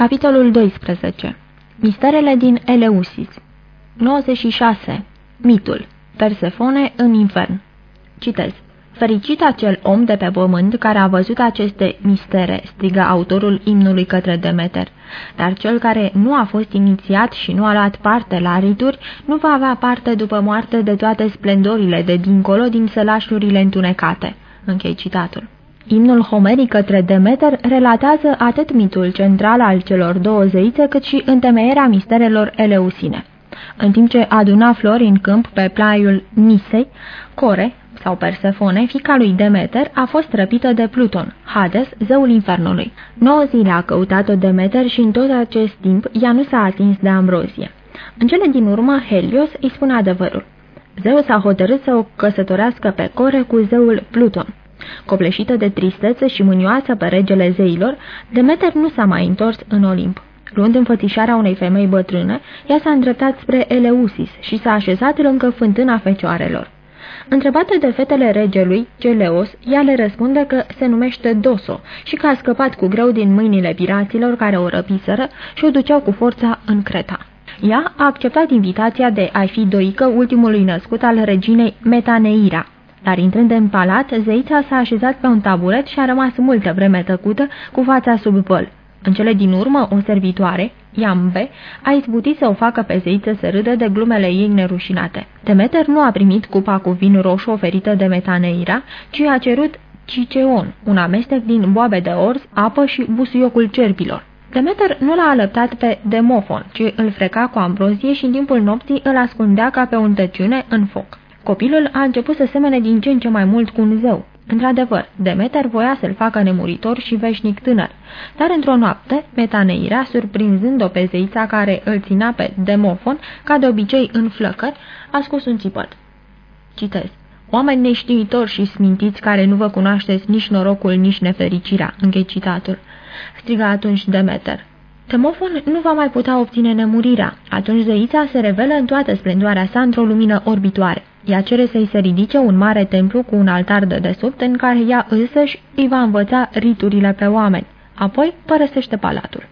Capitolul 12 Misterele din Eleusis 96. Mitul Persefone în infern Citez Fericit acel om de pe pământ care a văzut aceste mistere, strigă autorul imnului către Demeter. Dar cel care nu a fost inițiat și nu a luat parte la rituri, nu va avea parte după moarte de toate splendorile de dincolo din sălașurile întunecate. Închei citatul. Imnul homeric către Demeter relatează atât mitul central al celor două zeițe, cât și întemeierea misterelor eleusine. În timp ce aduna flori în câmp pe plaiul Nisei, Core, sau Persefone, fica lui Demeter, a fost răpită de Pluton, Hades, zeul infernului. Nouă zile a căutat-o Demeter și în tot acest timp ea nu s-a atins de ambrozie. În cele din urmă, Helios îi spune adevărul. Zeus a hotărât să o căsătorească pe Core cu zeul Pluton. Copleșită de tristețe și mânioasă pe regele zeilor, Demeter nu s-a mai întors în Olimp. Luând înfățișarea unei femei bătrâne, ea s-a îndreptat spre Eleusis și s-a așezat lângă fântâna fecioarelor. Întrebată de fetele regelui, Celeos, ea le răspunde că se numește Doso și că a scăpat cu greu din mâinile piraților care o răpiseră și o duceau cu forța în Creta. Ea a acceptat invitația de a fi doică ultimului născut al reginei Metaneira, dar intrând în palat, zeița s-a așezat pe un taburet și a rămas multă vreme tăcută, cu fața sub păl. În cele din urmă, o servitoare, Iambe, a izbutit să o facă pe zeiță să râdă de glumele ei nerușinate. Demeter nu a primit cupa cu vin roșu oferită de Metaneira, ci a cerut Ciceon, un amestec din boabe de orz, apă și busuiocul cerpilor. Demeter nu l-a alăptat pe Demofon, ci îl freca cu ambrozie și în timpul nopții îl ascundea ca pe un tăciune în foc. Copilul a început să semene din ce în ce mai mult cu un zeu. Într-adevăr, Demeter voia să-l facă nemuritor și veșnic tânăr, dar într-o noapte, Metaneira, surprinzând-o pe zeița care îl ținea pe Demofon, ca de obicei în flăcări, a scos un țipăt. Citez. Oameni neștiitori și smintiți care nu vă cunoașteți nici norocul, nici nefericirea. Închei citatul. Striga atunci Demeter. Temofon nu va mai putea obține nemurirea. Atunci zeița se revelă în toată splendoarea sa într-o lumină orbitoare. Ea cere să-i se ridice un mare templu cu un altar de desubt în care ea însăși îi va învăța riturile pe oameni. Apoi părăsește palatul.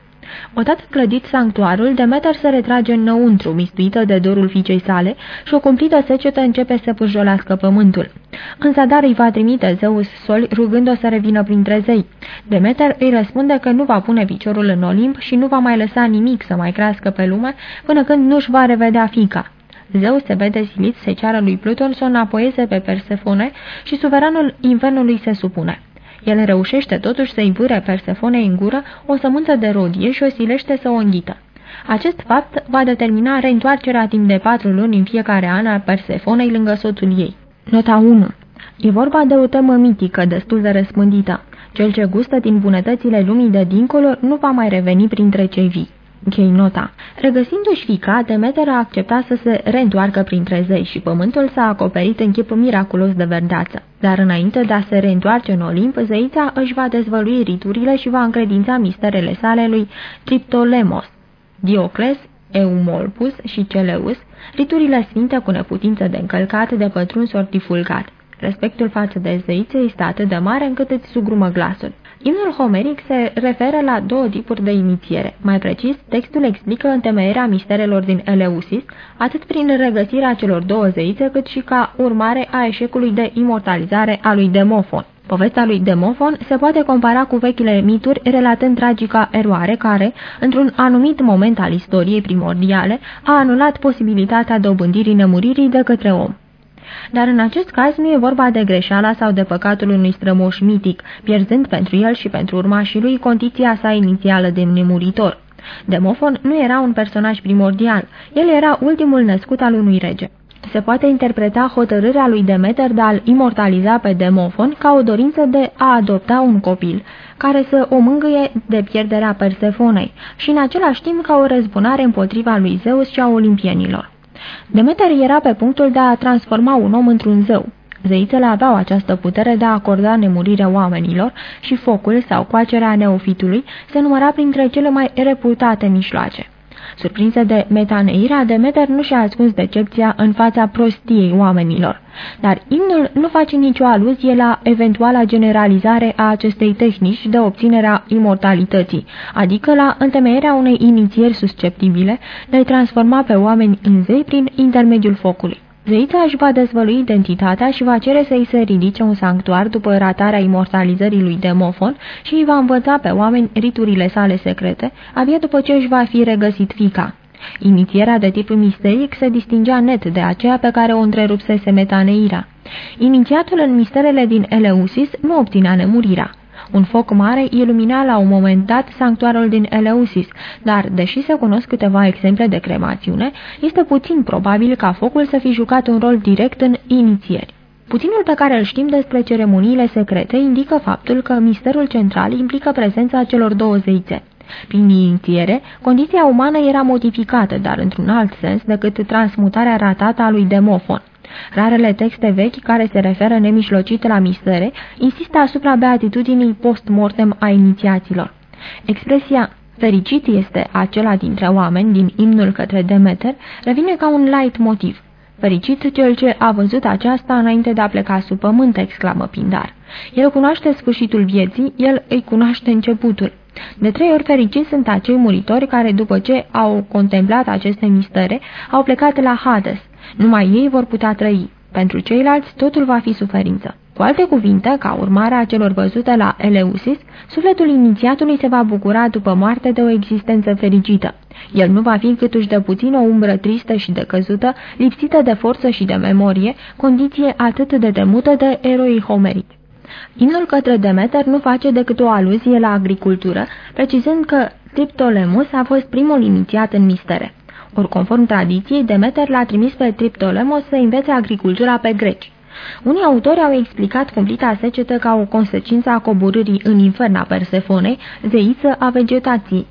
Odată clădit sanctuarul, Demeter se retrage înăuntru, mistuită de dorul fiicei sale, și o cumplită secetă începe să pujolească pământul. În zadar îi va trimite Zeus Sol, rugând-o să revină printre zei. Demeter îi răspunde că nu va pune piciorul în Olimp și nu va mai lăsa nimic să mai crească pe lume până când nu-și va revedea fica. Zeus se vede silit să ceară lui Pluton să o înapoieze pe Persefone și suveranul infernului se supune. El reușește totuși să-i vâre Persefone în gură o sămânță de rodie și o silește să o înghită. Acest fapt va determina reîntoarcerea timp de patru luni în fiecare an a Persefonei lângă soțul ei. Nota 1 E vorba de o temă mitică destul de răspândită. Cel ce gustă din bunătățile lumii de dincolo nu va mai reveni printre cei vii. Închei nota. Regăsindu-și fica, Demeter a acceptat să se reîntoarcă printre zei și pământul s-a acoperit în chip miraculos de verdeață. Dar înainte de a se reîntoarce în Olimp, zeița își va dezvălui riturile și va încredința misterele sale lui Triptolemos, Diocles, Eumolpus și Celeus, riturile sfinte cu neputință de încălcat, de pătruns ori divulgat. Respectul față de zeițe este atât de mare încât îți sugrumă glasul. Imnul homeric se referă la două tipuri de inițiere. Mai precis, textul explică întemeierea misterelor din Eleusis, atât prin regăsirea celor două zeițe, cât și ca urmare a eșecului de imortalizare a lui Demofon. Povestea lui Demofon se poate compara cu vechile mituri relatând tragica eroare care, într-un anumit moment al istoriei primordiale, a anulat posibilitatea dobândirii nemuririi de către om. Dar în acest caz nu e vorba de greșeala sau de păcatul unui strămoș mitic, pierzând pentru el și pentru urmașii lui condiția sa inițială de nemuritor. Demofon nu era un personaj primordial, el era ultimul născut al unui rege. Se poate interpreta hotărârea lui Demeter de a-l imortaliza pe Demofon ca o dorință de a adopta un copil, care să o mângâie de pierderea Persefonei, și în același timp ca o răzbunare împotriva lui Zeus și a olimpienilor. Demeter era pe punctul de a transforma un om într-un zeu. Zeițele aveau această putere de a acorda nemurirea oamenilor și focul sau coacerea neofitului se număra printre cele mai reputate mișloace. Surprinsă de metaneirea, Demeter nu și-a ascuns decepția în fața prostiei oamenilor. Dar imnul nu face nicio aluzie la eventuala generalizare a acestei tehnici de obținerea imortalității, adică la întemeierea unei inițieri susceptibile de a transforma pe oameni în zei prin intermediul focului. Zeița își va dezvălui identitatea și va cere să-i se ridice un sanctuar după ratarea imortalizării lui Demofon și îi va învăța pe oameni riturile sale secrete, abia după ce își va fi regăsit fica. Inițierea de tip misteric se distingea net de aceea pe care o întrerupsese metaneira. Inițiatul în misterele din Eleusis nu obținea nemurirea. Un foc mare ilumina la un moment dat sanctuarul din Eleusis, dar, deși se cunosc câteva exemple de cremațiune, este puțin probabil ca focul să fi jucat un rol direct în inițieri. Puținul pe care îl știm despre ceremoniile secrete indică faptul că misterul central implică prezența celor două zeițe. Prin inițiere, condiția umană era modificată, dar într-un alt sens decât transmutarea ratată a lui Demofon. Rarele texte vechi care se referă nemișlocit la mistere insistă asupra beatitudinii post-mortem a inițiaților. Expresia fericit este acela dintre oameni din imnul către Demeter revine ca un light motiv. Fericit cel ce a văzut aceasta înainte de a pleca sub pământ, exclamă Pindar. El cunoaște sfârșitul vieții, el îi cunoaște începutul. De trei ori fericiți sunt acei muritori care, după ce au contemplat aceste mistere, au plecat la Hades. Numai ei vor putea trăi. Pentru ceilalți, totul va fi suferință. Cu alte cuvinte, ca urmare a celor văzute la Eleusis, sufletul inițiatului se va bucura după moarte de o existență fericită. El nu va fi câtuși de puțin o umbră tristă și decăzută, lipsită de forță și de memorie, condiție atât de temută de eroii homerici. Imnul către Demeter nu face decât o aluzie la agricultură, precizând că Triptolemus a fost primul inițiat în mistere. Ori conform tradiției, Demeter l-a trimis pe Triptolemos să învețe agricultura pe greci. Unii autori au explicat cumplita secetă ca o consecință a coborârii în inferna Persefonei, zeiță a vegetației.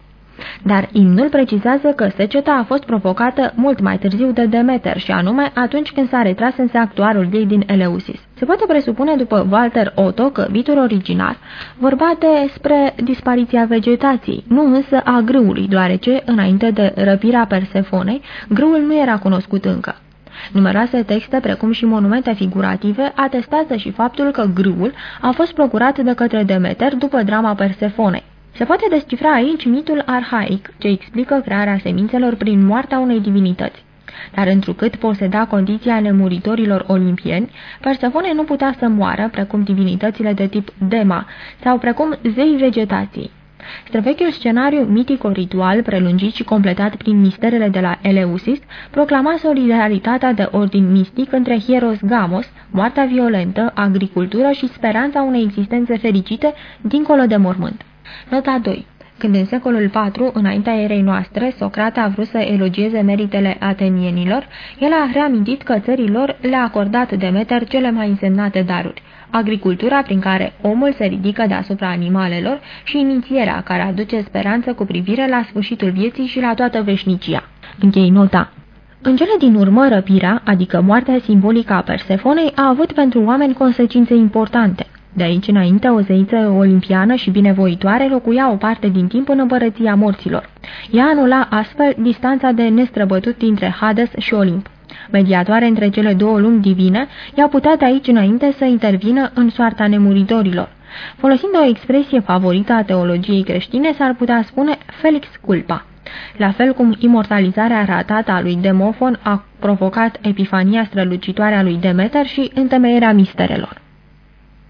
Dar imnul precizează că seceta a fost provocată mult mai târziu de Demeter și anume atunci când s-a retras în sanctuarul ei din Eleusis. Se poate presupune după Walter Otto că vitul original vorba despre dispariția vegetației, nu însă a grâului, deoarece, înainte de răpirea Persefonei, grâul nu era cunoscut încă. Numeroase texte, precum și monumente figurative, atestează și faptul că grâul a fost procurat de către Demeter după drama Persefonei. Se poate descifra aici mitul arhaic, ce explică crearea semințelor prin moartea unei divinități. Dar întrucât poseda condiția nemuritorilor olimpieni, Persefone nu putea să moară, precum divinitățile de tip Dema sau precum zei vegetației. Străvechiul scenariu mitico-ritual, prelungit și completat prin misterele de la Eleusis, proclama solidaritatea de ordin mistic între Hieros Gamos, moartea violentă, agricultură și speranța unei existențe fericite dincolo de mormânt. Nota 2 când în secolul IV, înaintea erei noastre, Socrate a vrut să elogieze meritele atenienilor, el a reamintit că țărilor le-a acordat Demeter cele mai însemnate daruri, agricultura prin care omul se ridică deasupra animalelor și inițierea care aduce speranță cu privire la sfârșitul vieții și la toată veșnicia. Închei nota. În cele din urmă, răpirea, adică moartea simbolică a Persefonei, a avut pentru oameni consecințe importante. De aici înainte, o zeiță olimpiană și binevoitoare locuia o parte din timp în împărăția morților. Ea anula astfel distanța de nestrăbătut dintre Hades și Olimp. Mediatoare între cele două lumi divine, ea putea de aici înainte să intervină în soarta nemuritorilor. Folosind o expresie favorită a teologiei creștine, s-ar putea spune Felix culpa. La fel cum imortalizarea ratată a lui Demofon a provocat epifania strălucitoare a lui Demeter și întemeierea misterelor.